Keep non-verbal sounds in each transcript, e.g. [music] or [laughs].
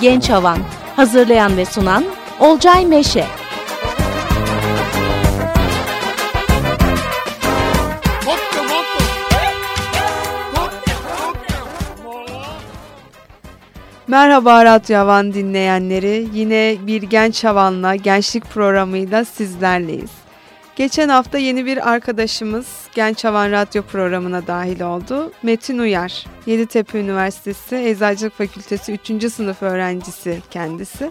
Genç Havan Hazırlayan ve sunan Olcay Meşe Merhaba Radyo Havan dinleyenleri. Yine bir Genç Havan'la, gençlik programıyla sizlerleyiz. Geçen hafta yeni bir arkadaşımız Genç Havan Radyo programına dahil oldu. Metin Uyar, Yeditepe Üniversitesi Eczacılık Fakültesi 3. sınıf öğrencisi kendisi.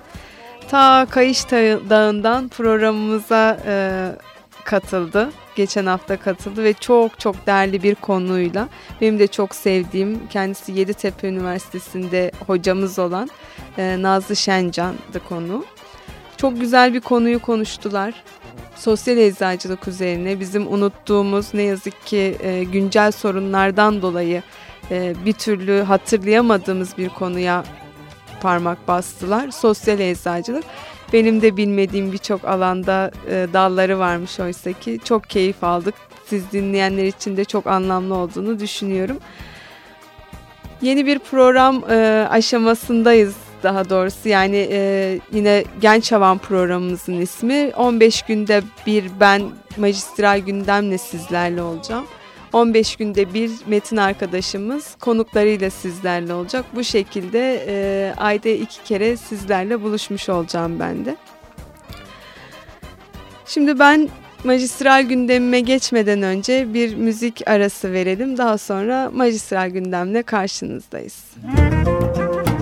Ta Kayış Dağı'ndan programımıza e, katıldı. Geçen hafta katıldı ve çok çok değerli bir konuyla benim de çok sevdiğim kendisi Yeditepe Üniversitesi'nde hocamız olan e, Nazlı Şencan'dı konu. Çok güzel bir konuyu konuştular sosyal eczacılık üzerine bizim unuttuğumuz ne yazık ki e, güncel sorunlardan dolayı e, bir türlü hatırlayamadığımız bir konuya parmak bastılar. Sosyal eczacılık. Benim de bilmediğim birçok alanda e, dalları varmış oysa ki çok keyif aldık. Siz dinleyenler için de çok anlamlı olduğunu düşünüyorum. Yeni bir program e, aşamasındayız daha doğrusu yani e, yine Genç Havan programımızın ismi 15 günde bir ben magistral gündemle sizlerle olacağım. 15 günde bir metin arkadaşımız konuklarıyla sizlerle olacak. Bu şekilde e, ayda iki kere sizlerle buluşmuş olacağım ben de. Şimdi ben magistral gündemime geçmeden önce bir müzik arası verelim. Daha sonra magistral gündemle karşınızdayız. Müzik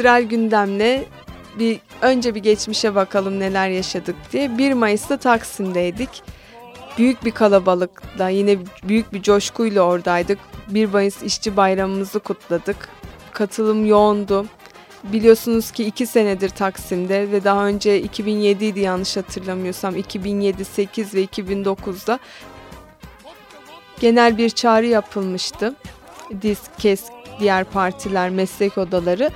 Magistral gündemle bir önce bir geçmişe bakalım neler yaşadık diye. 1 Mayıs'ta Taksim'deydik. Büyük bir kalabalıkla yine büyük bir coşkuyla oradaydık. 1 Mayıs işçi bayramımızı kutladık. Katılım yoğundu. Biliyorsunuz ki iki senedir Taksim'de ve daha önce 2007 idi yanlış hatırlamıyorsam 2007, 8 ve 2009'da genel bir çağrı yapılmıştı. Disk, KES, diğer partiler, meslek odaları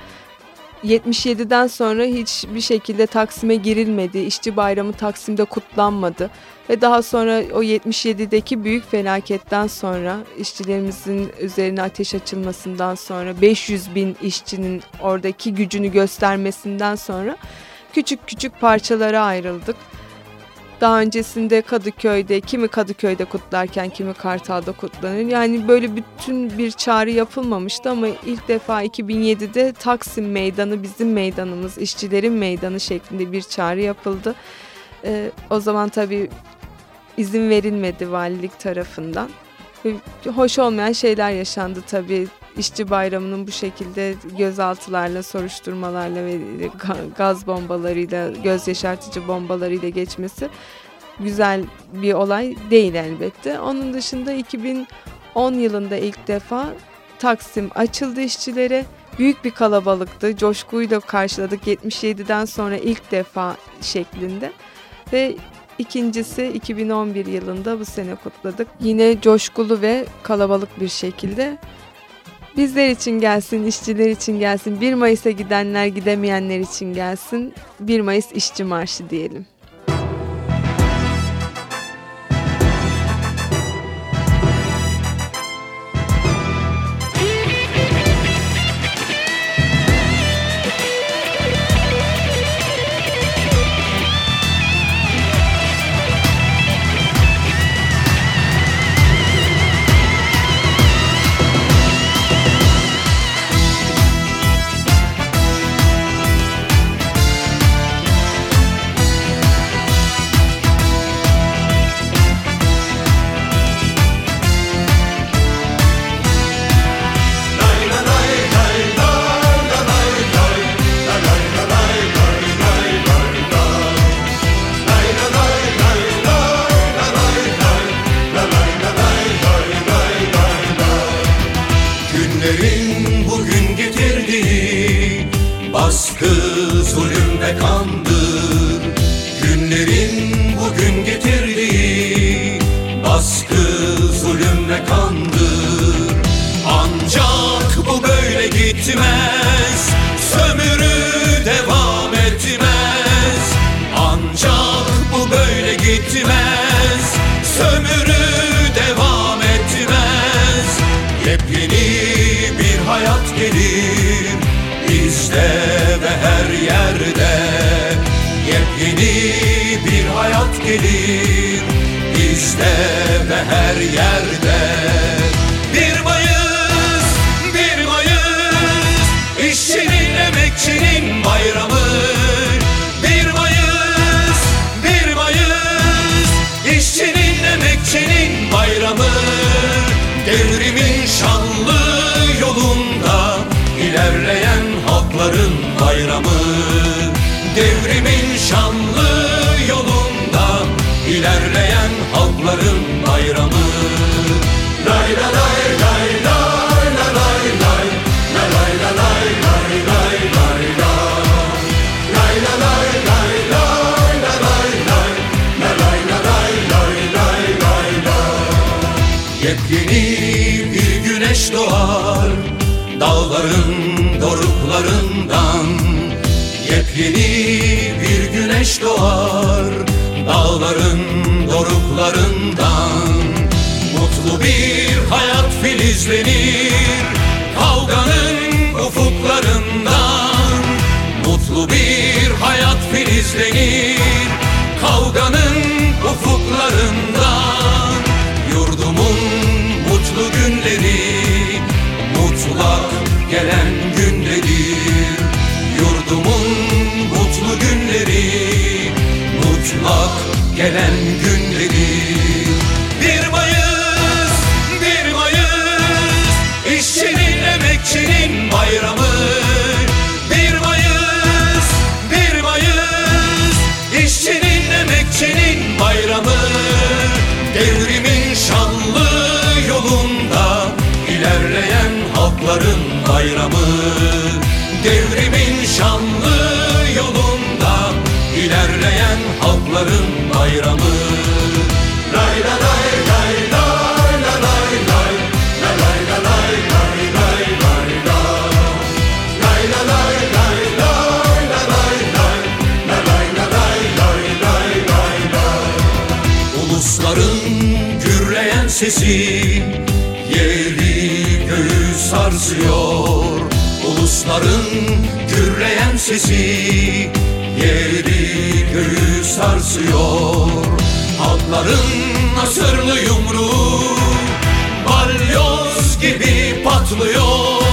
77'den sonra hiçbir şekilde Taksim'e girilmedi. İşçi bayramı Taksim'de kutlanmadı. Ve daha sonra o 77'deki büyük felaketten sonra işçilerimizin üzerine ateş açılmasından sonra 500 bin işçinin oradaki gücünü göstermesinden sonra küçük küçük parçalara ayrıldık. Daha öncesinde Kadıköy'de, kimi Kadıköy'de kutlarken kimi Kartal'da kutlanır. Yani böyle bütün bir çağrı yapılmamıştı ama ilk defa 2007'de Taksim Meydanı bizim meydanımız, işçilerin meydanı şeklinde bir çağrı yapıldı. Ee, o zaman tabii izin verilmedi valilik tarafından. Hoş olmayan şeyler yaşandı tabii. İşçi bayramının bu şekilde gözaltılarla, soruşturmalarla ve gaz bombalarıyla, göz yaşartıcı bombalarıyla geçmesi güzel bir olay değil elbette. Onun dışında 2010 yılında ilk defa Taksim açıldı işçilere. Büyük bir kalabalıktı. Coşkuyla karşıladık 77'den sonra ilk defa şeklinde. Ve İkincisi 2011 yılında bu sene kutladık. Yine coşkulu ve kalabalık bir şekilde. Bizler için gelsin, işçiler için gelsin, 1 Mayıs'a gidenler gidemeyenler için gelsin. 1 Mayıs İşçi Marşı diyelim. Doğar dağların doruklarından. Mutlu bir hayat filizlenir kavganın ufuklarından. Mutlu bir hayat filizlenir kavganın ufuklarından. Yurdumun mutlu günleri mutlak gelen olmak gelen gün dedi. Bir Mayıs, bir Mayıs, işçinin, emekçinin bayramı. Bir Mayıs, bir Mayıs, işçinin, emekçinin bayramı. Devrimin şanlı yolunda ilerleyen halkların bayramı. Sesi Yeri göğü sarsıyor. Ulusların gürleyen sesi Yeri göğü sarsıyor. Halkların nasırlı yumruğu Balyoz gibi patlıyor.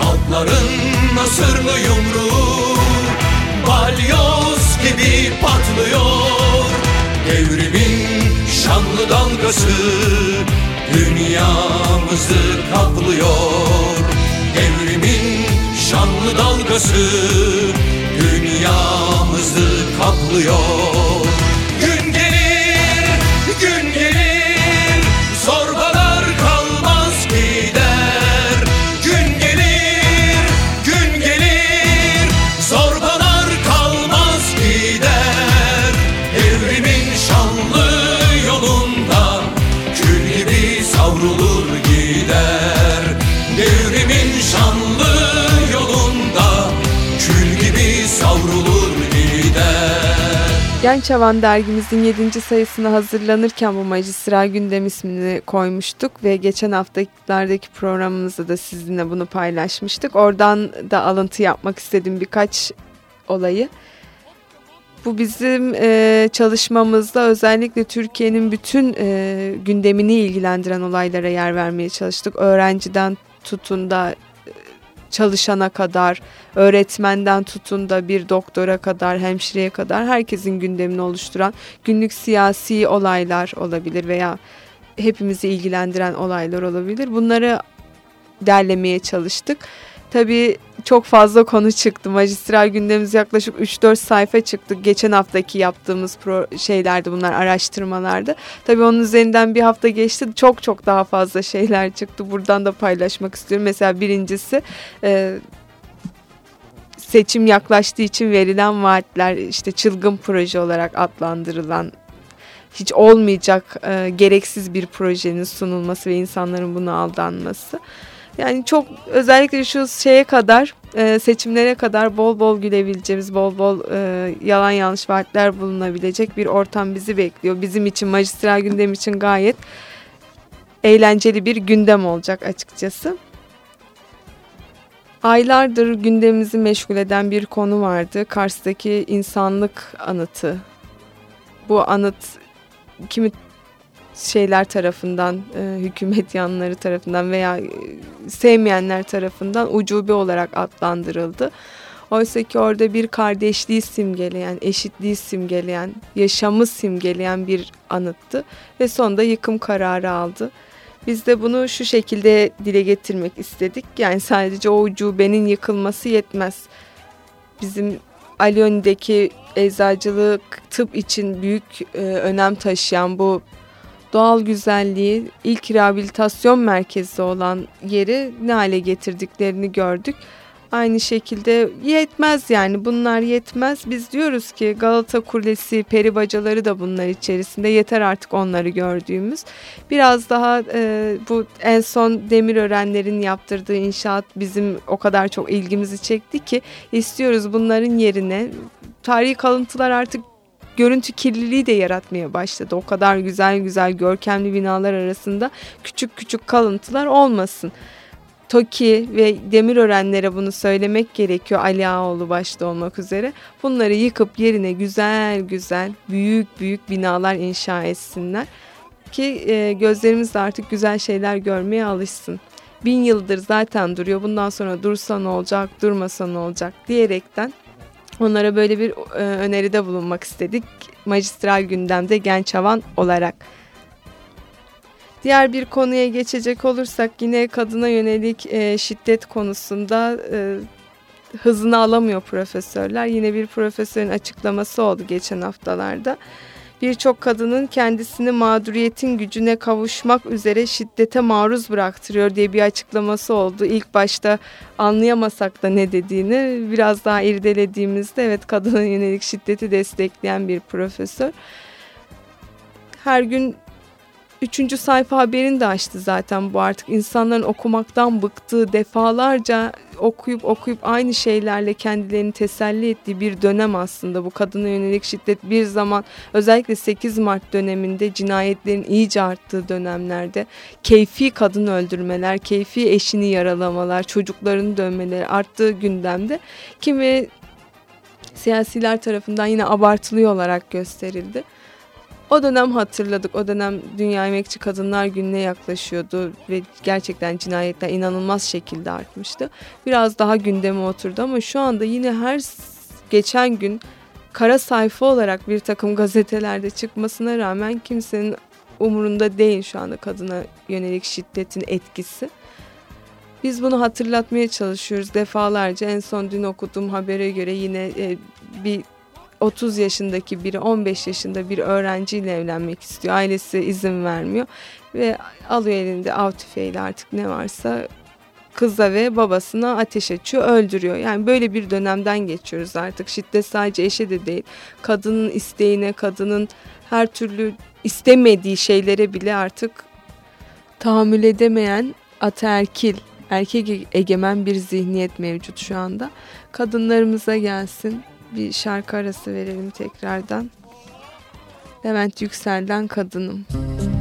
Halkların nasırlı yumruğu Balyoz gibi patlıyor dalgası Dünyamızı kaplıyor. Devrimin şanlı dalgası Dünyamızı kaplıyor Genç Havan dergimizin 7. sayısına hazırlanırken bu magistral gündem ismini koymuştuk ve geçen haftalardaki programımızda da sizinle bunu paylaşmıştık. Oradan da alıntı yapmak istedim birkaç olayı. Bu bizim e, çalışmamızda özellikle Türkiye'nin bütün e, gündemini ilgilendiren olaylara yer vermeye çalıştık. Öğrenciden tutun da e, çalışana kadar, öğretmenden tutun da bir doktora kadar, hemşireye kadar herkesin gündemini oluşturan günlük siyasi olaylar olabilir veya hepimizi ilgilendiren olaylar olabilir. Bunları derlemeye çalıştık. Tabii çok fazla konu çıktı. Magistral gündemimiz yaklaşık 3-4 sayfa çıktı. Geçen haftaki yaptığımız pro şeylerdi bunlar araştırmalardı. Tabii onun üzerinden bir hafta geçti. Çok çok daha fazla şeyler çıktı. Buradan da paylaşmak istiyorum. Mesela birincisi e, seçim yaklaştığı için verilen vaatler işte çılgın proje olarak adlandırılan hiç olmayacak e, gereksiz bir projenin sunulması ve insanların buna aldanması. Yani çok özellikle şu şeye kadar e, seçimlere kadar bol bol gülebileceğimiz, bol bol e, yalan yanlış vaatler bulunabilecek bir ortam bizi bekliyor. Bizim için magistral gündem için gayet eğlenceli bir gündem olacak açıkçası. Aylardır gündemimizi meşgul eden bir konu vardı. Kars'taki insanlık anıtı. Bu anıt kimi şeyler tarafından, e, hükümet yanları tarafından veya e, sevmeyenler tarafından ucube olarak adlandırıldı. Oysa ki orada bir kardeşliği simgeleyen, eşitliği simgeleyen, yaşamı simgeleyen bir anıttı ve sonunda yıkım kararı aldı. Biz de bunu şu şekilde dile getirmek istedik. Yani sadece o ucubenin yıkılması yetmez. Bizim Alyoni'deki eczacılık tıp için büyük e, önem taşıyan bu doğal güzelliği ilk rehabilitasyon merkezi olan yeri ne hale getirdiklerini gördük. Aynı şekilde yetmez yani bunlar yetmez. Biz diyoruz ki Galata Kulesi, peri bacaları da bunlar içerisinde yeter artık onları gördüğümüz. Biraz daha e, bu en son Demirörenlerin yaptırdığı inşaat bizim o kadar çok ilgimizi çekti ki istiyoruz bunların yerine tarihi kalıntılar artık görüntü kirliliği de yaratmaya başladı. O kadar güzel güzel görkemli binalar arasında küçük küçük kalıntılar olmasın. TOKİ ve Demirörenlere bunu söylemek gerekiyor Ali Ağoğlu başta olmak üzere. Bunları yıkıp yerine güzel güzel büyük büyük binalar inşa etsinler ki e, gözlerimiz de artık güzel şeyler görmeye alışsın. Bin yıldır zaten duruyor bundan sonra dursa ne olacak durmasa ne olacak diyerekten onlara böyle bir e, öneride bulunmak istedik. Magistral gündemde genç havan olarak. Diğer bir konuya geçecek olursak yine kadına yönelik e, şiddet konusunda e, hızını alamıyor profesörler. Yine bir profesörün açıklaması oldu geçen haftalarda. Birçok kadının kendisini mağduriyetin gücüne kavuşmak üzere şiddete maruz bıraktırıyor diye bir açıklaması oldu. İlk başta anlayamasak da ne dediğini biraz daha irdelediğimizde evet kadına yönelik şiddeti destekleyen bir profesör. Her gün üçüncü sayfa haberini de açtı zaten bu artık insanların okumaktan bıktığı defalarca okuyup okuyup aynı şeylerle kendilerini teselli ettiği bir dönem aslında bu kadına yönelik şiddet bir zaman özellikle 8 Mart döneminde cinayetlerin iyice arttığı dönemlerde keyfi kadın öldürmeler, keyfi eşini yaralamalar, çocuklarını dönmeleri arttığı gündemde kimi siyasiler tarafından yine abartılı olarak gösterildi. O dönem hatırladık. O dönem Dünya Emekçi Kadınlar Günü'ne yaklaşıyordu ve gerçekten cinayetler inanılmaz şekilde artmıştı. Biraz daha gündeme oturdu ama şu anda yine her geçen gün kara sayfa olarak bir takım gazetelerde çıkmasına rağmen kimsenin umurunda değil şu anda kadına yönelik şiddetin etkisi. Biz bunu hatırlatmaya çalışıyoruz defalarca. En son dün okuduğum habere göre yine e, bir 30 yaşındaki biri 15 yaşında bir öğrenciyle evlenmek istiyor. Ailesi izin vermiyor ve alıyor elinde av tüfeğiyle artık ne varsa kıza ve babasına ateş açıyor, öldürüyor. Yani böyle bir dönemden geçiyoruz artık. Şiddet sadece eşe de değil. Kadının isteğine, kadının her türlü istemediği şeylere bile artık tahammül edemeyen ataerkil, erkek egemen bir zihniyet mevcut şu anda. Kadınlarımıza gelsin bir şarkı arası verelim tekrardan. Levent Yüksel'den Kadınım. sana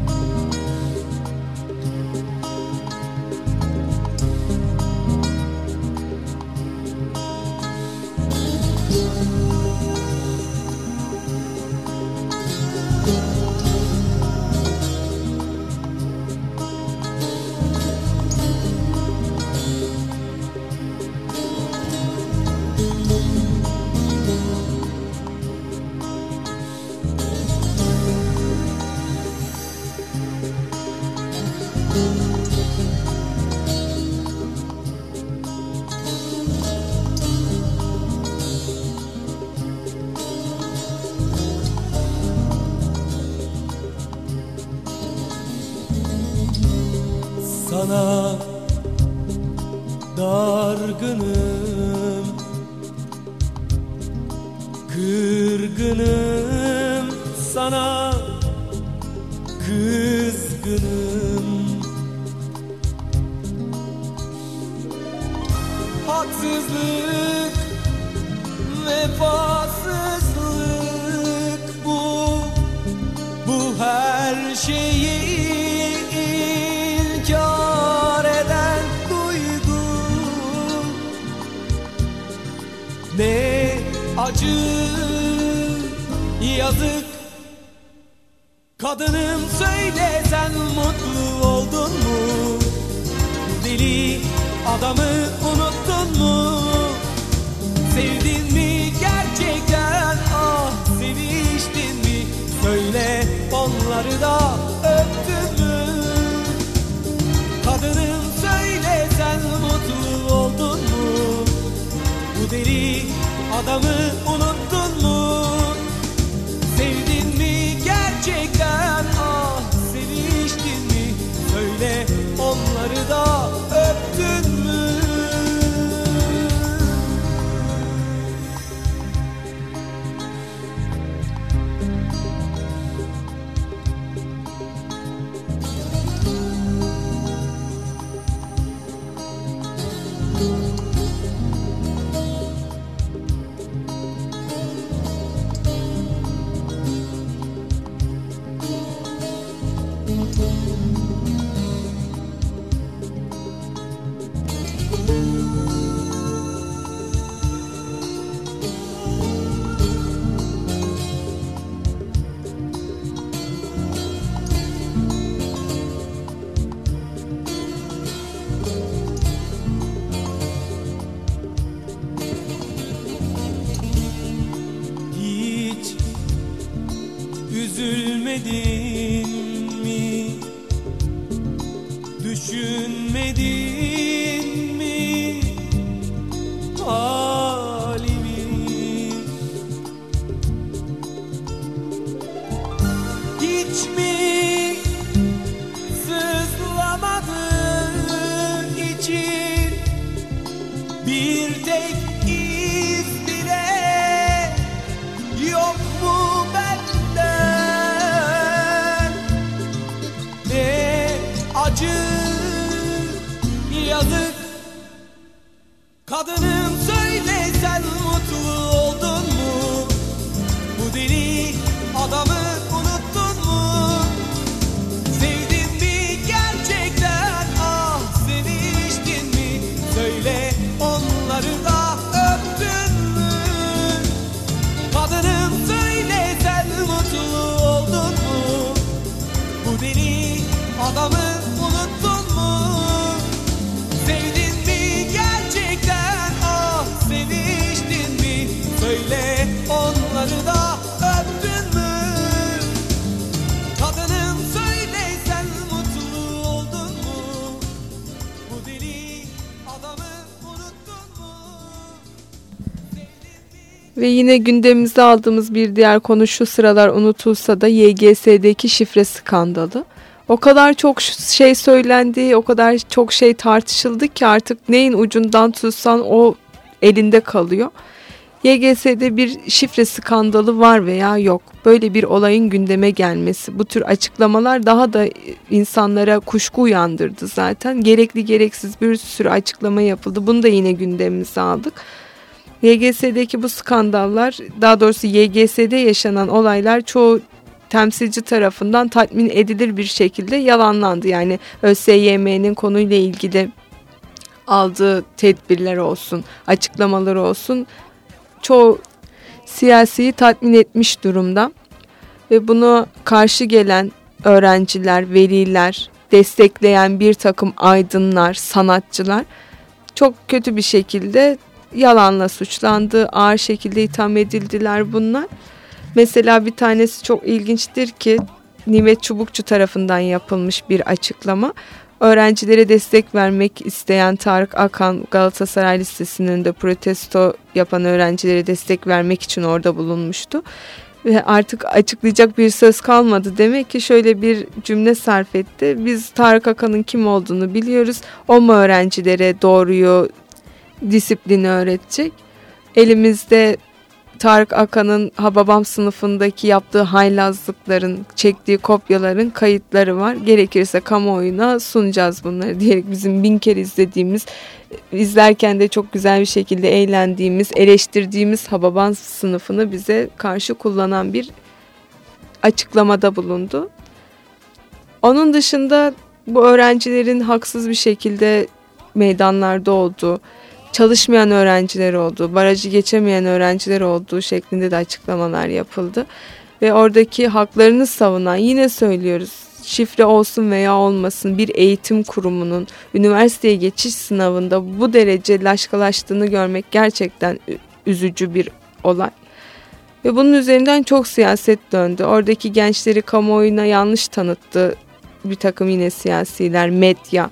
kızgınım. Haksızlık vefasızlık Kadınım söyle sen mutlu oldun mu? Deli adamı unuttun mu? Sevdin mi gerçekten ah seviştin mi? Söyle onları da öptün mü? Kadınım söyle sen mutlu oldun mu? Bu deli adamı unuttun de yine gündemimize aldığımız bir diğer konu şu sıralar unutulsa da YGS'deki şifre skandalı. O kadar çok şey söylendi, o kadar çok şey tartışıldı ki artık neyin ucundan tutsan o elinde kalıyor. YGS'de bir şifre skandalı var veya yok. Böyle bir olayın gündeme gelmesi, bu tür açıklamalar daha da insanlara kuşku uyandırdı zaten. Gerekli gereksiz bir sürü açıklama yapıldı. Bunu da yine gündemimize aldık. YGS'deki bu skandallar, daha doğrusu YGS'de yaşanan olaylar çoğu temsilci tarafından tatmin edilir bir şekilde yalanlandı. Yani ÖSYM'nin konuyla ilgili aldığı tedbirler olsun, açıklamaları olsun çoğu siyasiyi tatmin etmiş durumda. Ve bunu karşı gelen öğrenciler, veliler, destekleyen bir takım aydınlar, sanatçılar çok kötü bir şekilde yalanla suçlandı, ağır şekilde itham edildiler bunlar. Mesela bir tanesi çok ilginçtir ki Nimet Çubukçu tarafından yapılmış bir açıklama. Öğrencilere destek vermek isteyen Tarık Akan Galatasaray Lisesi'nin de protesto yapan öğrencilere destek vermek için orada bulunmuştu. Ve artık açıklayacak bir söz kalmadı. Demek ki şöyle bir cümle sarf etti. Biz Tarık Akan'ın kim olduğunu biliyoruz. O mu öğrencilere doğruyu, disiplini öğretecek? Elimizde Tarık Akan'ın Hababam sınıfındaki yaptığı haylazlıkların, çektiği kopyaların kayıtları var. Gerekirse kamuoyuna sunacağız bunları diyerek bizim bin kere izlediğimiz, izlerken de çok güzel bir şekilde eğlendiğimiz, eleştirdiğimiz Hababam sınıfını bize karşı kullanan bir açıklamada bulundu. Onun dışında bu öğrencilerin haksız bir şekilde meydanlarda olduğu, çalışmayan öğrenciler olduğu, barajı geçemeyen öğrenciler olduğu şeklinde de açıklamalar yapıldı. Ve oradaki haklarını savunan yine söylüyoruz şifre olsun veya olmasın bir eğitim kurumunun üniversiteye geçiş sınavında bu derece laşkalaştığını görmek gerçekten üzücü bir olay. Ve bunun üzerinden çok siyaset döndü. Oradaki gençleri kamuoyuna yanlış tanıttı bir takım yine siyasiler, medya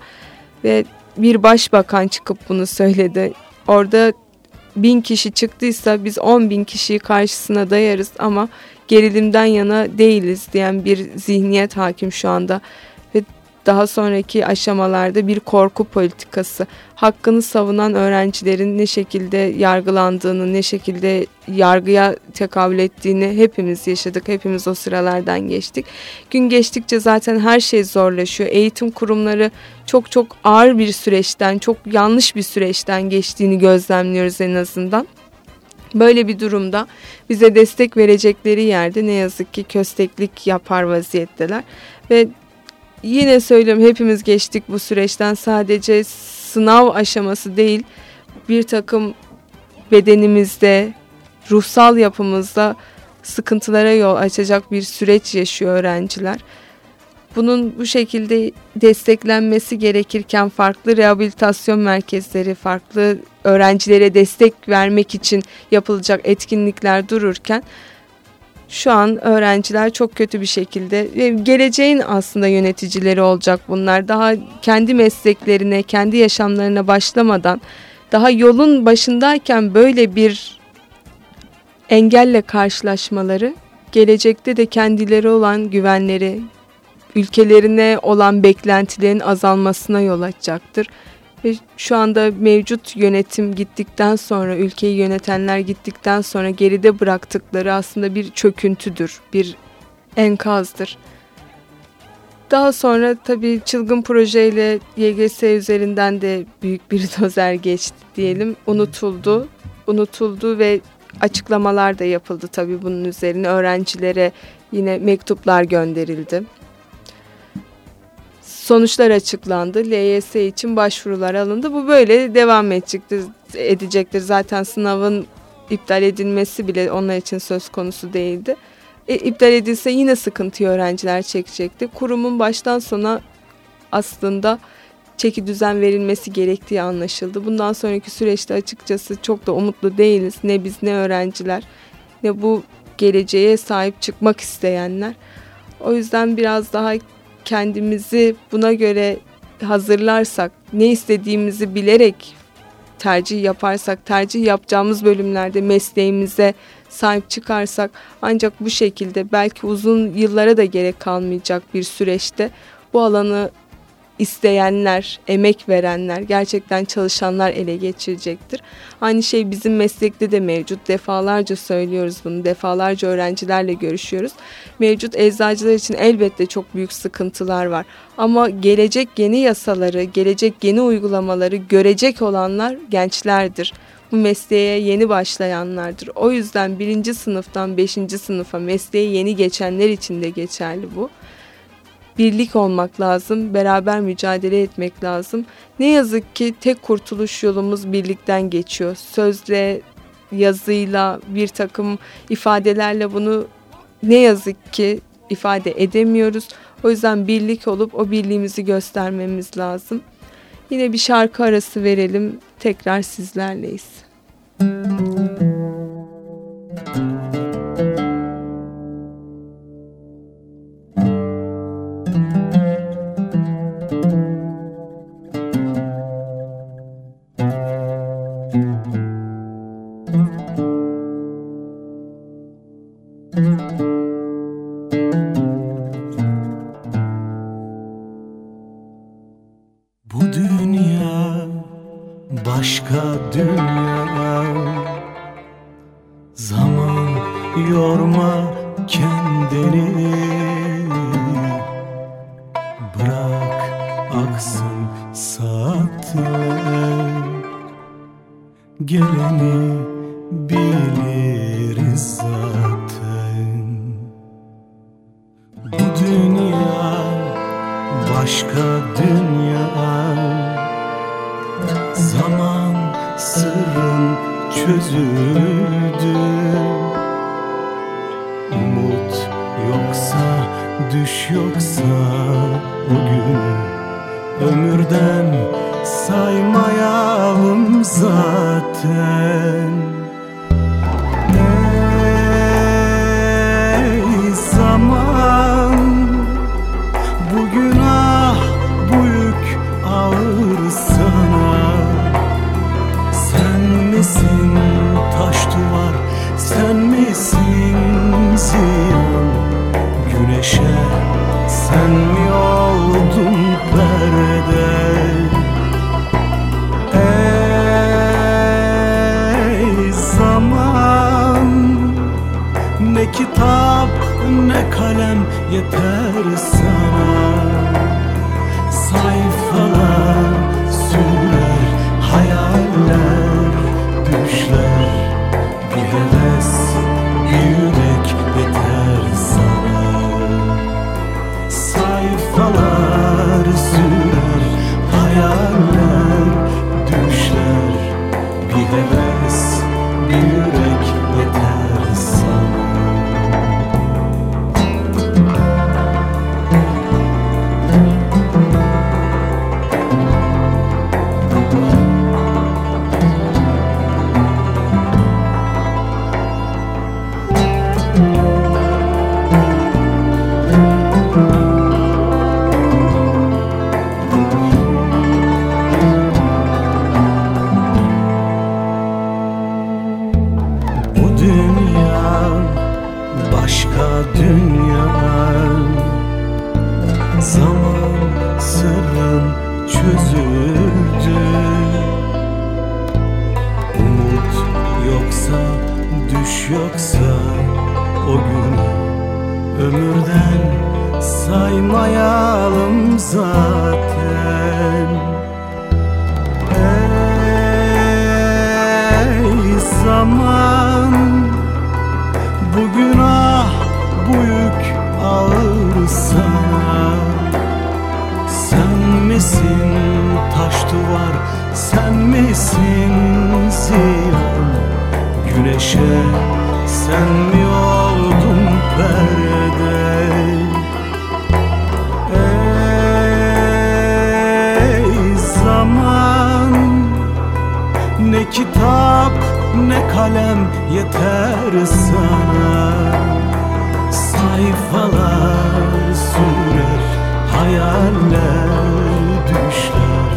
ve bir başbakan çıkıp bunu söyledi. Orada bin kişi çıktıysa biz on bin kişiyi karşısına dayarız ama gerilimden yana değiliz diyen bir zihniyet hakim şu anda daha sonraki aşamalarda bir korku politikası, hakkını savunan öğrencilerin ne şekilde yargılandığını, ne şekilde yargıya tekabül ettiğini hepimiz yaşadık. Hepimiz o sıralardan geçtik. Gün geçtikçe zaten her şey zorlaşıyor. Eğitim kurumları çok çok ağır bir süreçten, çok yanlış bir süreçten geçtiğini gözlemliyoruz en azından. Böyle bir durumda bize destek verecekleri yerde ne yazık ki kösteklik yapar vaziyetteler ve yine söylüyorum hepimiz geçtik bu süreçten sadece sınav aşaması değil bir takım bedenimizde ruhsal yapımızda sıkıntılara yol açacak bir süreç yaşıyor öğrenciler. Bunun bu şekilde desteklenmesi gerekirken farklı rehabilitasyon merkezleri, farklı öğrencilere destek vermek için yapılacak etkinlikler dururken şu an öğrenciler çok kötü bir şekilde geleceğin aslında yöneticileri olacak bunlar. Daha kendi mesleklerine, kendi yaşamlarına başlamadan daha yolun başındayken böyle bir engelle karşılaşmaları gelecekte de kendileri olan güvenleri, ülkelerine olan beklentilerin azalmasına yol açacaktır. Ve şu anda mevcut yönetim gittikten sonra, ülkeyi yönetenler gittikten sonra geride bıraktıkları aslında bir çöküntüdür, bir enkazdır. Daha sonra tabii çılgın projeyle YGS üzerinden de büyük bir [laughs] dozer geçti diyelim. Unutuldu, unutuldu ve açıklamalar da yapıldı tabii bunun üzerine. Öğrencilere yine mektuplar gönderildi sonuçlar açıklandı. LYS için başvurular alındı. Bu böyle devam edecektir, edecektir. Zaten sınavın iptal edilmesi bile onlar için söz konusu değildi. E, iptal edilse yine sıkıntı öğrenciler çekecekti. Kurumun baştan sona aslında çeki düzen verilmesi gerektiği anlaşıldı. Bundan sonraki süreçte açıkçası çok da umutlu değiliz. Ne biz ne öğrenciler ne bu geleceğe sahip çıkmak isteyenler. O yüzden biraz daha kendimizi buna göre hazırlarsak, ne istediğimizi bilerek tercih yaparsak, tercih yapacağımız bölümlerde mesleğimize sahip çıkarsak ancak bu şekilde belki uzun yıllara da gerek kalmayacak bir süreçte bu alanı isteyenler, emek verenler, gerçekten çalışanlar ele geçirecektir. Aynı şey bizim meslekte de mevcut. Defalarca söylüyoruz bunu. Defalarca öğrencilerle görüşüyoruz. Mevcut eczacılar için elbette çok büyük sıkıntılar var. Ama gelecek yeni yasaları, gelecek yeni uygulamaları görecek olanlar gençlerdir bu mesleğe yeni başlayanlardır. O yüzden birinci sınıftan beşinci sınıfa mesleğe yeni geçenler için de geçerli bu birlik olmak lazım, beraber mücadele etmek lazım. Ne yazık ki tek kurtuluş yolumuz birlikten geçiyor. Sözle, yazıyla, bir takım ifadelerle bunu ne yazık ki ifade edemiyoruz. O yüzden birlik olup o birliğimizi göstermemiz lazım. Yine bir şarkı arası verelim. Tekrar sizlerleyiz. Müzik yeter sana misin ziyan Güneşe sen mi oldun perde? Ey zaman Ne kitap ne kalem yeter sana. Sayfalar sürer hayaller düşler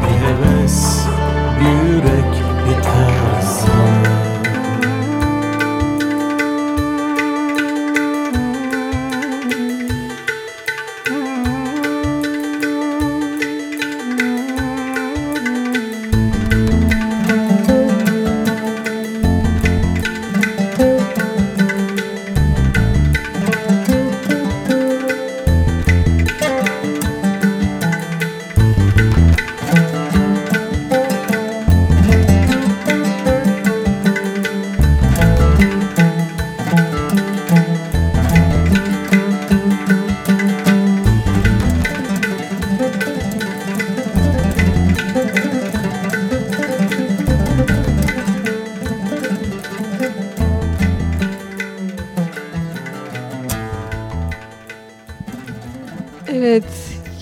Bir heves yürek biterse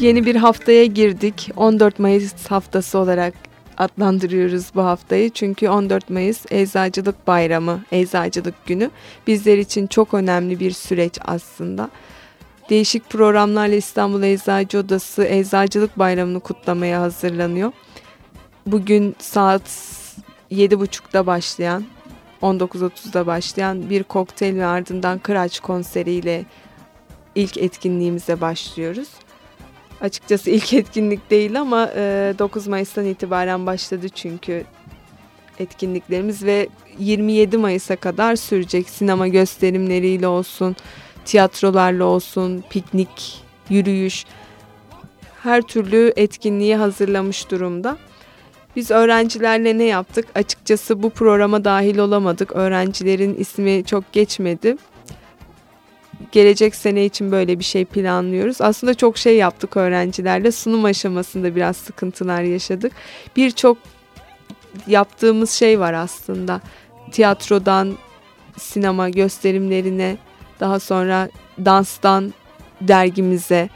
yeni bir haftaya girdik. 14 Mayıs haftası olarak adlandırıyoruz bu haftayı. Çünkü 14 Mayıs Eczacılık Bayramı, Eczacılık Günü. Bizler için çok önemli bir süreç aslında. Değişik programlarla İstanbul Eczacı Odası Eczacılık Bayramı'nı kutlamaya hazırlanıyor. Bugün saat 7.30'da başlayan, 19.30'da başlayan bir kokteyl ve ardından kıraç konseriyle ilk etkinliğimize başlıyoruz. Açıkçası ilk [laughs] etkinlik değil ama e, 9 Mayıs'tan itibaren başladı çünkü etkinliklerimiz ve 27 Mayıs'a kadar sürecek sinema gösterimleriyle olsun, tiyatrolarla olsun, piknik, yürüyüş her türlü etkinliği hazırlamış durumda. Biz öğrencilerle ne yaptık? Açıkçası bu programa dahil olamadık. Öğrencilerin ismi çok geçmedi gelecek sene için böyle bir şey planlıyoruz. Aslında çok şey yaptık öğrencilerle. Sunum aşamasında biraz sıkıntılar yaşadık. Birçok yaptığımız şey var aslında. Tiyatrodan sinema gösterimlerine, daha sonra danstan dergimize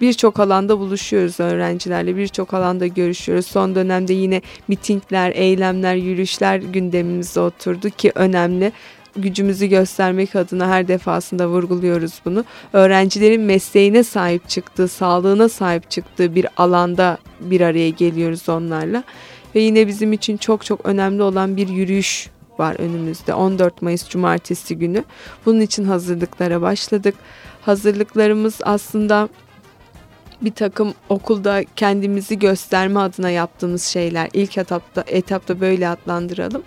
birçok alanda buluşuyoruz öğrencilerle. Birçok alanda görüşüyoruz. Son dönemde yine mitingler, eylemler, yürüyüşler gündemimizde oturdu ki önemli gücümüzü göstermek adına her defasında vurguluyoruz bunu. Öğrencilerin mesleğine sahip çıktığı, sağlığına sahip çıktığı bir alanda bir araya geliyoruz onlarla. Ve yine bizim için çok çok önemli olan bir yürüyüş var önümüzde 14 Mayıs Cumartesi günü. Bunun için hazırlıklara başladık. Hazırlıklarımız aslında bir takım okulda kendimizi gösterme adına yaptığımız şeyler. İlk etapta etapta böyle adlandıralım.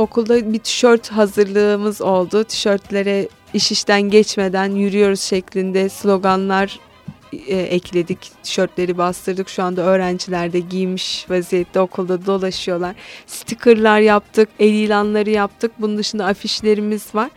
Okulda bir tişört hazırlığımız oldu. Tişörtlere iş işten geçmeden yürüyoruz şeklinde sloganlar e, ekledik. Tişörtleri bastırdık. Şu anda öğrenciler de giymiş vaziyette okulda dolaşıyorlar. Stikerler yaptık, el ilanları yaptık. Bunun dışında afişlerimiz var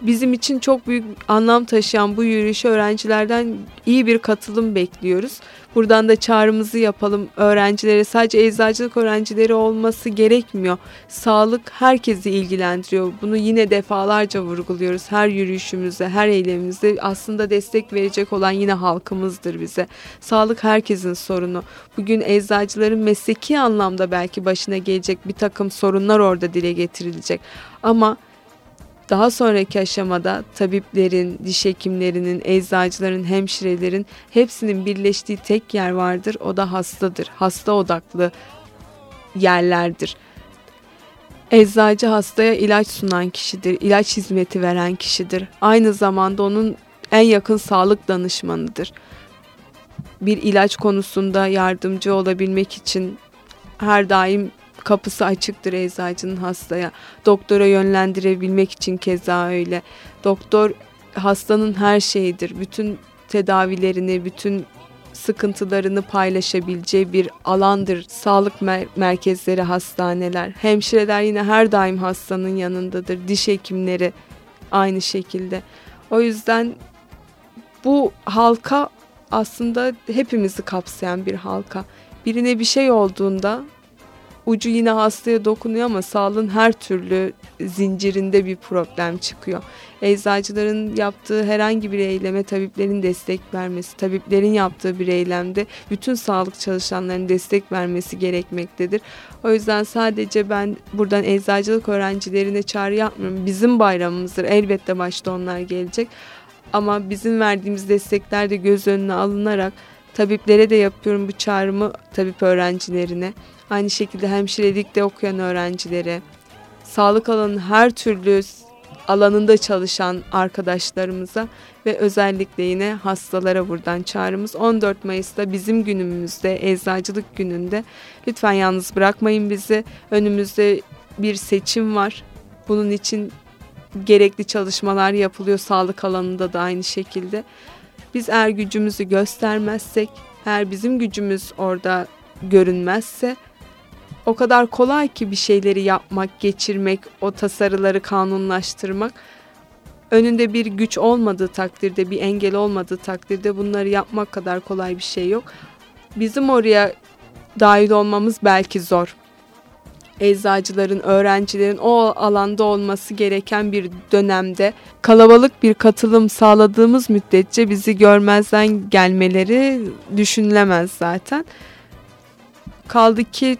bizim için çok büyük anlam taşıyan bu yürüyüşe öğrencilerden iyi bir katılım bekliyoruz. Buradan da çağrımızı yapalım. Öğrencilere sadece eczacılık öğrencileri olması gerekmiyor. Sağlık herkesi ilgilendiriyor. Bunu yine defalarca vurguluyoruz. Her yürüyüşümüzde, her eylemimizde aslında destek verecek olan yine halkımızdır bize. Sağlık herkesin sorunu. Bugün eczacıların mesleki anlamda belki başına gelecek bir takım sorunlar orada dile getirilecek. Ama daha sonraki aşamada tabiplerin, diş hekimlerinin, eczacıların, hemşirelerin hepsinin birleştiği tek yer vardır. O da hastadır. Hasta odaklı yerlerdir. Eczacı hastaya ilaç sunan kişidir, ilaç hizmeti veren kişidir. Aynı zamanda onun en yakın sağlık danışmanıdır. Bir ilaç konusunda yardımcı olabilmek için her daim kapısı açıktır eczacının hastaya. Doktora yönlendirebilmek için keza öyle. Doktor hastanın her şeyidir. Bütün tedavilerini, bütün sıkıntılarını paylaşabileceği bir alandır. Sağlık mer- merkezleri, hastaneler. Hemşireler yine her daim hastanın yanındadır. Diş hekimleri aynı şekilde. O yüzden bu halka aslında hepimizi kapsayan bir halka. Birine bir şey olduğunda ucu yine hastaya dokunuyor ama sağlığın her türlü zincirinde bir problem çıkıyor. Eczacıların yaptığı herhangi bir eyleme tabiplerin destek vermesi, tabiplerin yaptığı bir eylemde bütün sağlık çalışanlarının destek vermesi gerekmektedir. O yüzden sadece ben buradan eczacılık öğrencilerine çağrı yapmıyorum. Bizim bayramımızdır. Elbette başta onlar gelecek. Ama bizim verdiğimiz destekler de göz önüne alınarak tabiplere de yapıyorum bu çağrımı tabip öğrencilerine Aynı şekilde hemşirelikte okuyan öğrencilere, sağlık alanının her türlü alanında çalışan arkadaşlarımıza ve özellikle yine hastalara buradan çağrımız 14 Mayıs'ta bizim günümüzde eczacılık gününde lütfen yalnız bırakmayın bizi. Önümüzde bir seçim var. Bunun için gerekli çalışmalar yapılıyor sağlık alanında da aynı şekilde. Biz eğer gücümüzü göstermezsek, eğer bizim gücümüz orada görünmezse o kadar kolay ki bir şeyleri yapmak, geçirmek, o tasarıları kanunlaştırmak. Önünde bir güç olmadığı takdirde, bir engel olmadığı takdirde bunları yapmak kadar kolay bir şey yok. Bizim oraya dahil olmamız belki zor. Eczacıların, öğrencilerin o alanda olması gereken bir dönemde kalabalık bir katılım sağladığımız müddetçe bizi görmezden gelmeleri düşünülemez zaten. Kaldı ki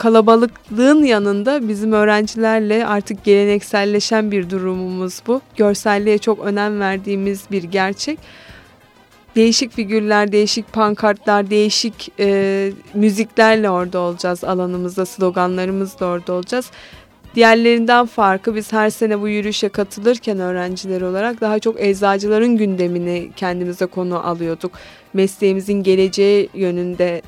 kalabalıklığın yanında bizim öğrencilerle artık gelenekselleşen bir durumumuz bu. Görselliğe çok önem verdiğimiz bir gerçek. Değişik figürler, değişik pankartlar, değişik e, müziklerle orada olacağız alanımızda, sloganlarımızla orada olacağız. Diğerlerinden farkı biz her sene bu yürüyüşe katılırken öğrenciler olarak daha çok eczacıların gündemini kendimize konu alıyorduk. Mesleğimizin geleceği yönünde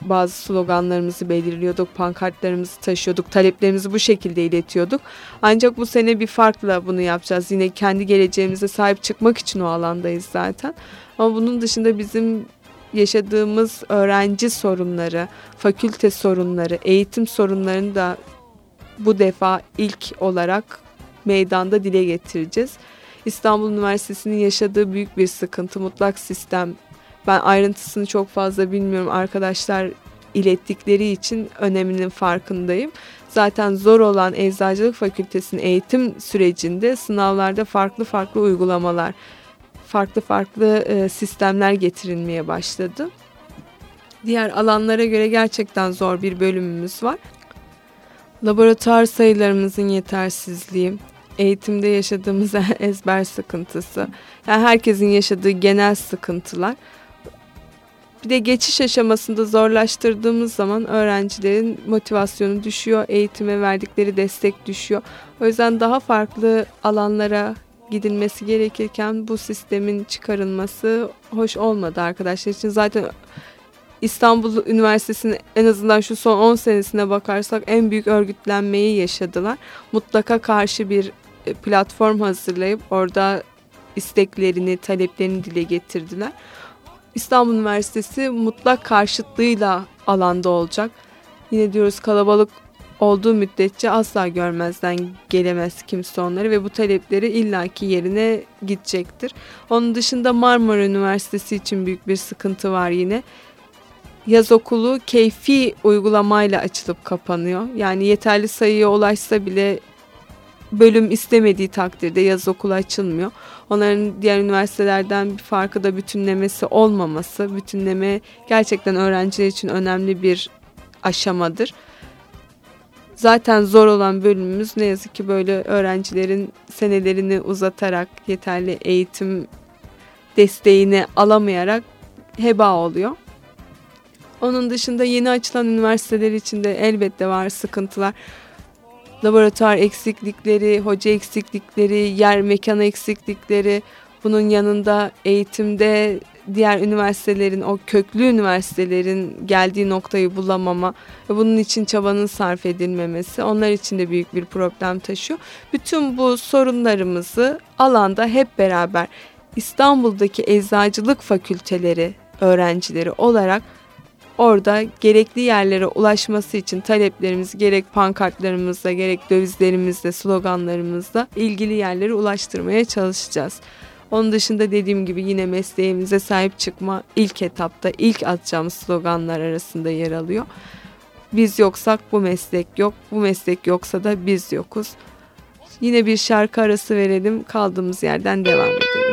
bazı sloganlarımızı belirliyorduk, pankartlarımızı taşıyorduk, taleplerimizi bu şekilde iletiyorduk. Ancak bu sene bir farkla bunu yapacağız. Yine kendi geleceğimize sahip çıkmak için o alandayız zaten. Ama bunun dışında bizim yaşadığımız öğrenci sorunları, fakülte sorunları, eğitim sorunlarını da bu defa ilk olarak meydanda dile getireceğiz. İstanbul Üniversitesi'nin yaşadığı büyük bir sıkıntı mutlak sistem ben ayrıntısını çok fazla bilmiyorum. Arkadaşlar ilettikleri için öneminin farkındayım. Zaten zor olan Eczacılık Fakültesi'nin eğitim sürecinde sınavlarda farklı farklı uygulamalar, farklı farklı e, sistemler getirilmeye başladı. Diğer alanlara göre gerçekten zor bir bölümümüz var. Laboratuvar sayılarımızın yetersizliği, eğitimde yaşadığımız [laughs] ezber sıkıntısı, yani herkesin yaşadığı genel sıkıntılar. Bir de geçiş aşamasında zorlaştırdığımız zaman öğrencilerin motivasyonu düşüyor, eğitime verdikleri destek düşüyor. O yüzden daha farklı alanlara gidilmesi gerekirken bu sistemin çıkarılması hoş olmadı arkadaşlar için. Zaten İstanbul Üniversitesi'nin en azından şu son 10 senesine bakarsak en büyük örgütlenmeyi yaşadılar. Mutlaka karşı bir e, platform hazırlayıp orada isteklerini, taleplerini dile getirdiler. İstanbul Üniversitesi mutlak karşıtlığıyla alanda olacak. Yine diyoruz kalabalık olduğu müddetçe asla görmezden gelemez kimse onları ve bu talepleri illaki yerine gidecektir. Onun dışında Marmara Üniversitesi için büyük bir sıkıntı var yine. Yaz okulu keyfi uygulamayla açılıp kapanıyor. Yani yeterli sayıya ulaşsa bile bölüm istemediği takdirde yaz okulu açılmıyor. Onların diğer üniversitelerden bir farkı da bütünlemesi olmaması. Bütünleme gerçekten öğrenciler için önemli bir aşamadır. Zaten zor olan bölümümüz ne yazık ki böyle öğrencilerin senelerini uzatarak yeterli eğitim desteğini alamayarak heba oluyor. Onun dışında yeni açılan üniversiteler için de elbette var sıkıntılar laboratuvar eksiklikleri, hoca eksiklikleri, yer mekan eksiklikleri, bunun yanında eğitimde diğer üniversitelerin, o köklü üniversitelerin geldiği noktayı bulamama ve bunun için çabanın sarf edilmemesi onlar için de büyük bir problem taşıyor. Bütün bu sorunlarımızı alanda hep beraber İstanbul'daki eczacılık fakülteleri öğrencileri olarak orada gerekli yerlere ulaşması için taleplerimiz gerek pankartlarımızla gerek dövizlerimizle sloganlarımızla ilgili yerlere ulaştırmaya çalışacağız. Onun dışında dediğim gibi yine mesleğimize sahip çıkma ilk etapta ilk atacağımız sloganlar arasında yer alıyor. Biz yoksak bu meslek yok, bu meslek yoksa da biz yokuz. Yine bir şarkı arası verelim, kaldığımız yerden devam edelim.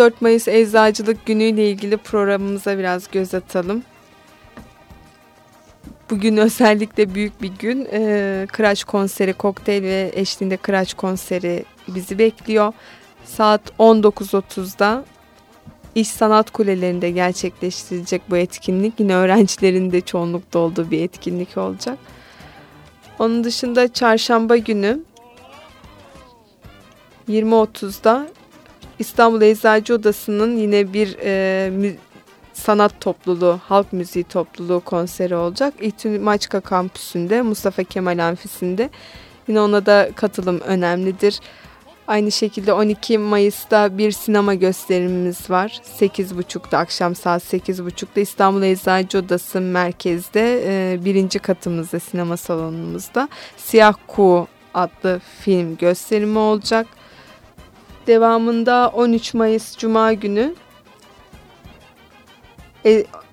14 Mayıs Eczacılık Günü ile ilgili programımıza biraz göz atalım. Bugün özellikle büyük bir gün. Ee, Kıraç konseri, kokteyl ve eşliğinde Kıraç konseri bizi bekliyor. Saat 19.30'da İş Sanat Kulelerinde gerçekleştirilecek bu etkinlik. Yine öğrencilerin de çoğunlukta olduğu bir etkinlik olacak. Onun dışında çarşamba günü 20.30'da İstanbul Eczacı Odası'nın yine bir e, sanat topluluğu, halk müziği topluluğu konseri olacak. İTÜ Maçka kampüsünde, Mustafa Kemal Amfisi'nde. Yine ona da katılım önemlidir. Aynı şekilde 12 Mayıs'ta bir sinema gösterimimiz var. 8.30'da akşam saat 8.30'da İstanbul Eczacı Odası merkezde e, birinci katımızda sinema salonumuzda Siyah Kuğu adlı film gösterimi olacak. Devamında 13 Mayıs Cuma günü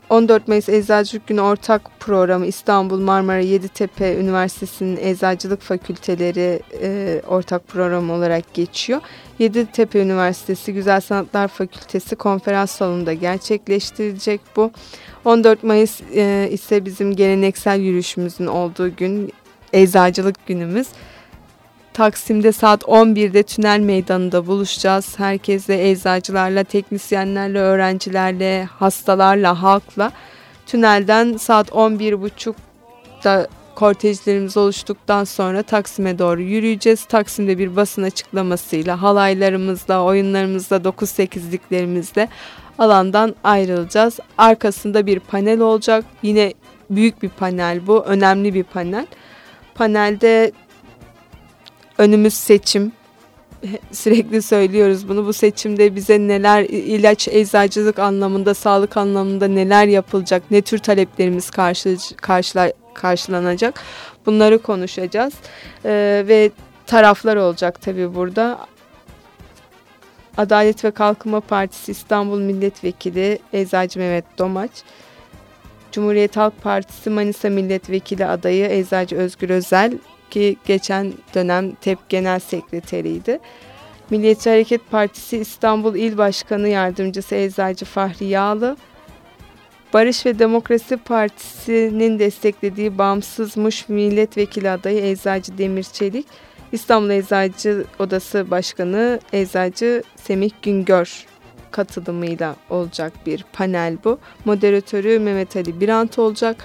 14 e, Mayıs Eczacılık Günü ortak programı İstanbul Marmara Yeditepe Üniversitesi'nin Eczacılık Fakülteleri e, ortak programı olarak geçiyor. Yeditepe Üniversitesi Güzel Sanatlar Fakültesi konferans salonunda gerçekleştirilecek bu. 14 Mayıs e, ise bizim geleneksel yürüyüşümüzün olduğu gün Eczacılık Günümüz. Taksim'de saat 11'de tünel meydanında buluşacağız. Herkesle, eczacılarla, teknisyenlerle, öğrencilerle, hastalarla, halkla. Tünelden saat 11.30'da kortejlerimiz oluştuktan sonra Taksim'e doğru yürüyeceğiz. Taksim'de bir basın açıklamasıyla, halaylarımızla, oyunlarımızla, 9-8'liklerimizle alandan ayrılacağız. Arkasında bir panel olacak. Yine büyük bir panel bu, önemli bir panel. Panelde önümüz seçim. [laughs] Sürekli söylüyoruz bunu. Bu seçimde bize neler ilaç eczacılık anlamında, sağlık anlamında neler yapılacak, ne tür taleplerimiz karşı, karşıla, karşılanacak bunları konuşacağız. Ee, ve taraflar olacak tabii burada. Adalet ve Kalkınma Partisi İstanbul Milletvekili Eczacı Mehmet Domaç, Cumhuriyet Halk Partisi Manisa Milletvekili adayı Eczacı Özgür Özel ki geçen dönem TEP Genel Sekreteriydi. Milliyetçi Hareket Partisi İstanbul İl Başkanı Yardımcısı Eczacı Fahri Yağlı, Barış ve Demokrasi Partisi'nin desteklediği bağımsız Muş Milletvekili adayı Eczacı Demir Çelik, İstanbul Eczacı Odası Başkanı Eczacı Semih Güngör katılımıyla olacak bir panel bu. Moderatörü Mehmet Ali Birant olacak.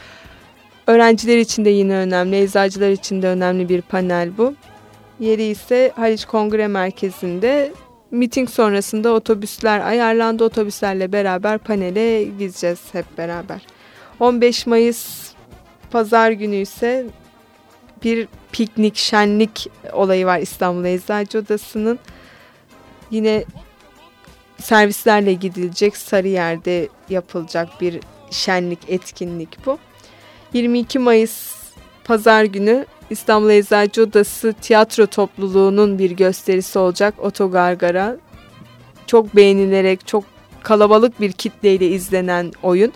Öğrenciler için de yine önemli, eczacılar için de önemli bir panel bu. Yeri ise Haliç Kongre Merkezi'nde miting sonrasında otobüsler ayarlandı. Otobüslerle beraber panele gideceğiz hep beraber. 15 Mayıs pazar günü ise bir piknik, şenlik olayı var İstanbul Eczacı Odası'nın. Yine servislerle gidilecek Sarıyer'de yapılacak bir şenlik, etkinlik bu. 22 Mayıs Pazar günü İstanbul Eczacı Odası tiyatro topluluğunun bir gösterisi olacak Otogargara. Çok beğenilerek çok kalabalık bir kitleyle izlenen oyun.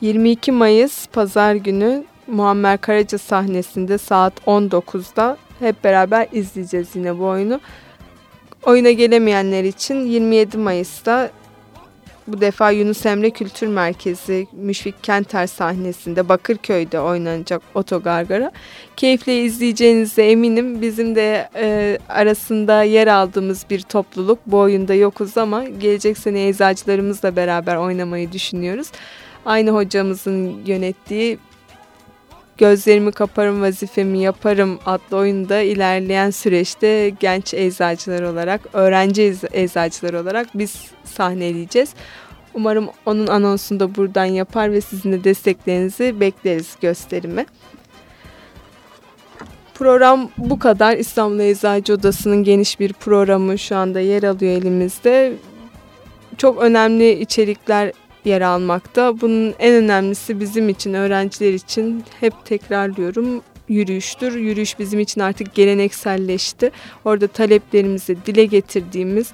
22 Mayıs Pazar günü Muammer Karaca sahnesinde saat 19'da hep beraber izleyeceğiz yine bu oyunu. Oyuna gelemeyenler için 27 Mayıs'ta bu defa Yunus Emre Kültür Merkezi Müşfik Kenter sahnesinde Bakırköy'de oynanacak Otogargara. Keyifle izleyeceğinize eminim. Bizim de e, arasında yer aldığımız bir topluluk. Bu oyunda yokuz ama gelecek sene eczacılarımızla beraber oynamayı düşünüyoruz. Aynı hocamızın yönettiği Gözlerimi Kaparım Vazifemi Yaparım adlı oyunda ilerleyen süreçte genç eczacılar olarak, öğrenci eczacılar olarak biz sahneleyeceğiz. Umarım onun anonsunu da buradan yapar ve sizin de desteklerinizi bekleriz gösterime. Program bu kadar. İstanbul Eczacı Odası'nın geniş bir programı şu anda yer alıyor elimizde. Çok önemli içerikler yer almakta. Bunun en önemlisi bizim için, öğrenciler için hep tekrarlıyorum yürüyüştür. Yürüyüş bizim için artık gelenekselleşti. Orada taleplerimizi dile getirdiğimiz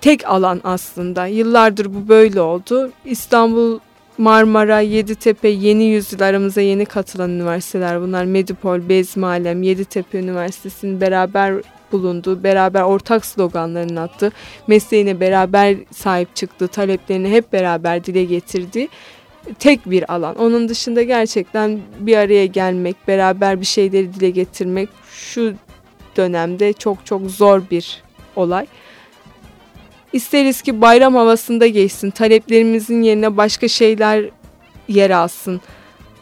tek alan aslında. Yıllardır bu böyle oldu. İstanbul, Marmara, Yeditepe, Yeni Yüzyıl aramıza yeni katılan üniversiteler bunlar. Medipol, Bezmi Alem, Yeditepe Üniversitesi'nin beraber bulundu. Beraber ortak sloganlarını attı. Mesleğine beraber sahip çıktı. Taleplerini hep beraber dile getirdi. Tek bir alan. Onun dışında gerçekten bir araya gelmek, beraber bir şeyleri dile getirmek şu dönemde çok çok zor bir olay. İsteriz ki bayram havasında geçsin. Taleplerimizin yerine başka şeyler yer alsın.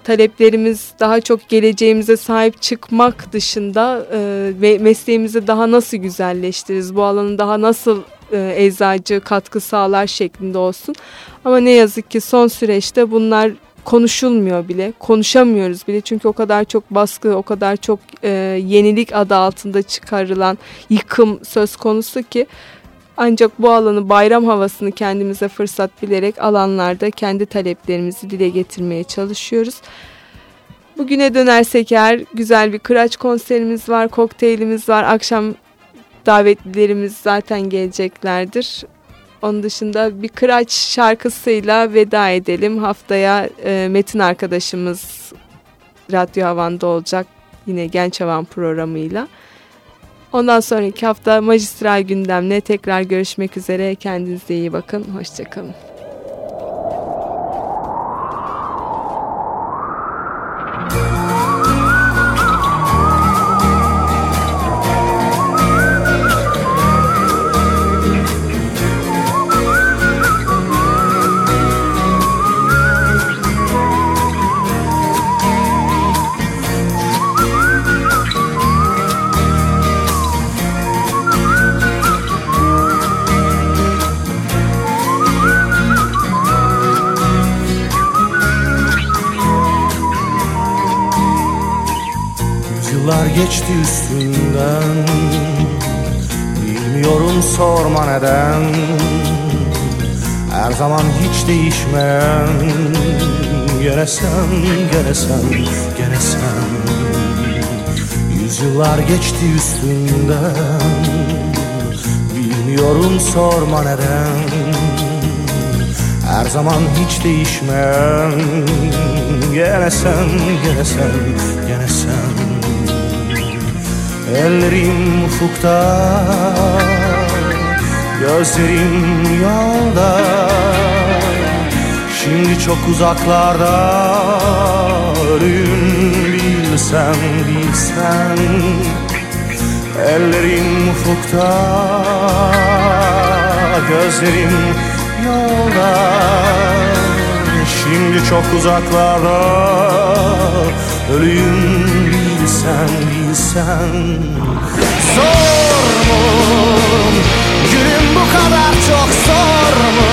Taleplerimiz daha çok geleceğimize sahip çıkmak dışında e, ve mesleğimizi daha nasıl güzelleştiririz, bu alanı daha nasıl e, eczacı katkı sağlar şeklinde olsun. Ama ne yazık ki son süreçte bunlar konuşulmuyor bile, konuşamıyoruz bile çünkü o kadar çok baskı, o kadar çok e, yenilik adı altında çıkarılan yıkım söz konusu ki ancak bu alanı bayram havasını kendimize fırsat bilerek alanlarda kendi taleplerimizi dile getirmeye çalışıyoruz. Bugüne dönersek eğer güzel bir kıraç konserimiz var, kokteylimiz var. Akşam davetlilerimiz zaten geleceklerdir. Onun dışında bir kıraç şarkısıyla veda edelim. Haftaya e, Metin arkadaşımız Radyo Havan'da olacak yine Genç Havan programıyla. Ondan sonraki hafta magistral gündemle tekrar görüşmek üzere. Kendinize iyi bakın. Hoşçakalın. Geçti üstünden. Bilmiyorum sorma neden. Her zaman hiç değişmeyen Gene sen, gene sen, gene sen Yüzyıllar geçti üstünden. Bilmiyorum sorma neden. Her zaman hiç değişmeyen Gene sen, gene sen, Ellerim ufukta Gözlerim yolda. Şimdi çok uzaklarda Ölüm bilsen bilsen Ellerim ufukta Gözlerim yolda. Şimdi çok uzaklarda Ölüm bilsen bilsen Zor mu? Günüm bu kadar çok zor mu?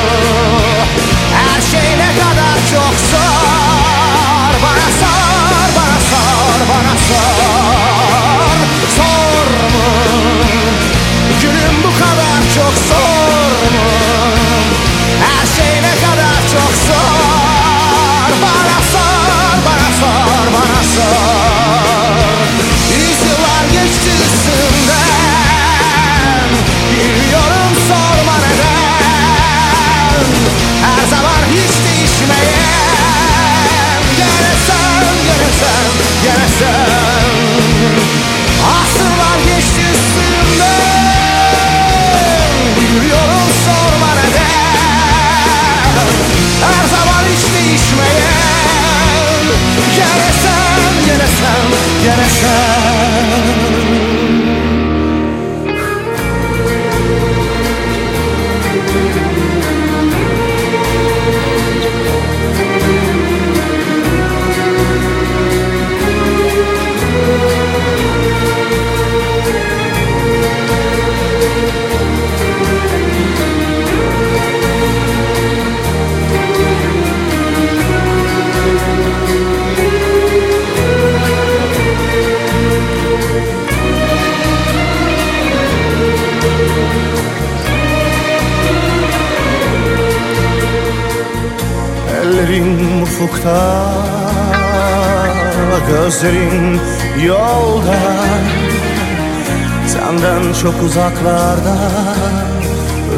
Her şey ne kadar çok zor Bana sor, bana sor, bana sor Zor mu? Günüm bu kadar çok zor değişmeyen Gene sen, gene sen, gene sen Asırlar geçti sorma neden Her zaman hiç değişmeyen gene sen ufukta Gözlerin yolda. Senden çok uzaklarda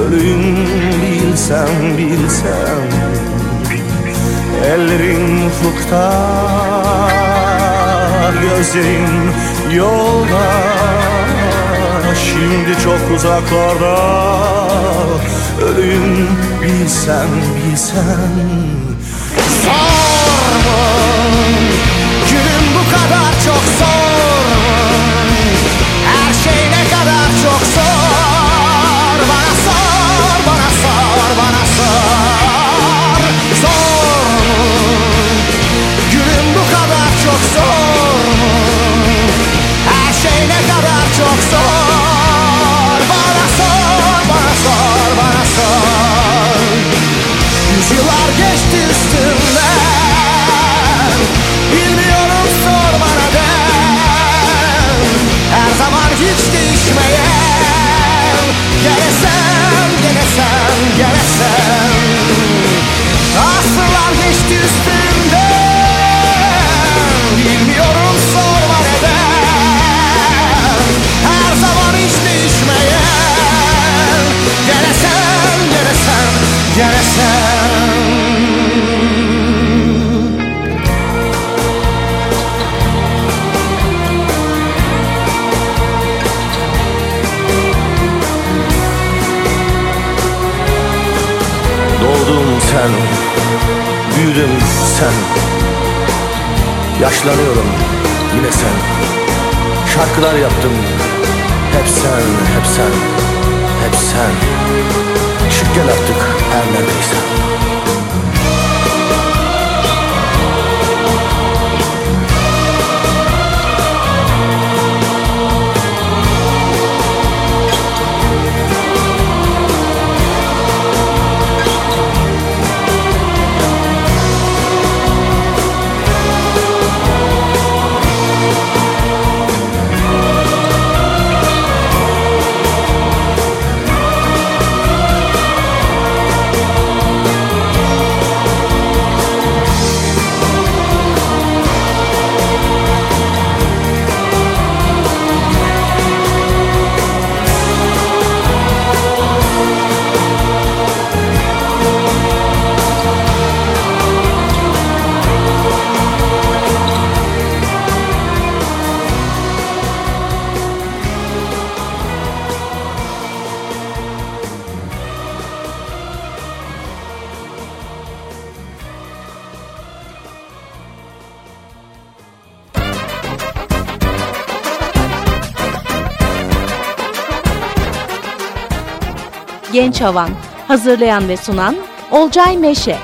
Ölüm bilsem bilsem. Ellerin ufukta Gözlerin yolda. Şimdi çok uzaklarda Ölüm bilsen bilsen Zor Günüm bu kadar çok zor mu? Her şey ne kadar çok zor Bana sor, bana sor, bana sor Zor mu? Günüm bu kadar çok zor mu? Her şey ne kadar çok Asırlar geçti büyüdün sen. Yaşlanıyorum yine sen. Şarkılar yaptım. Hep sen, hep sen, hep sen. Çık gel artık her neredeysen Havan Hazırlayan ve sunan Olcay Meşe